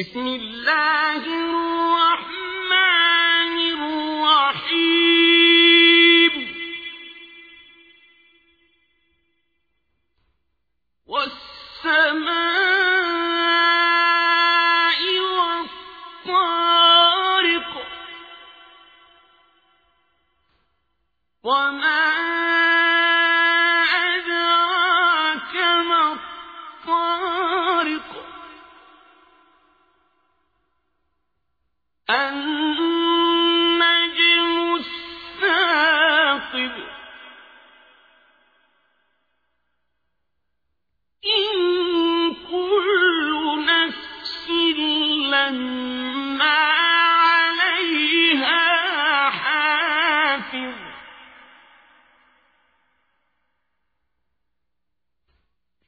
بسم الله الرحمن الرحيم. والسماء والطارق وما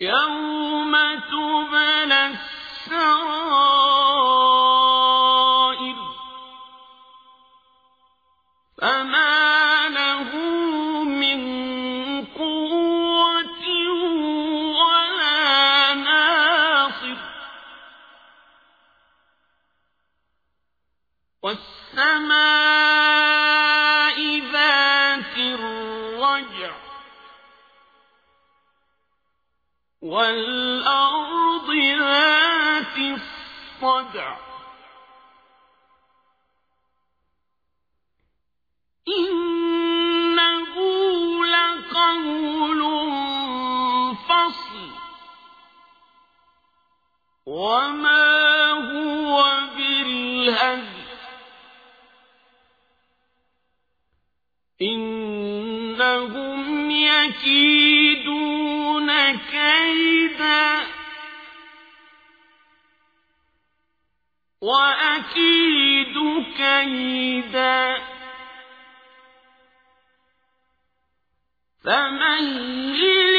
يوم تبلى السرائر فما له من قوة ولا ناصر والسماء ذات الرجع والأرض ذات الصدع. إنه لقول فصل. وما هو بالهزل إنهم يكيدون كيدا وأكيد كيدا فمهل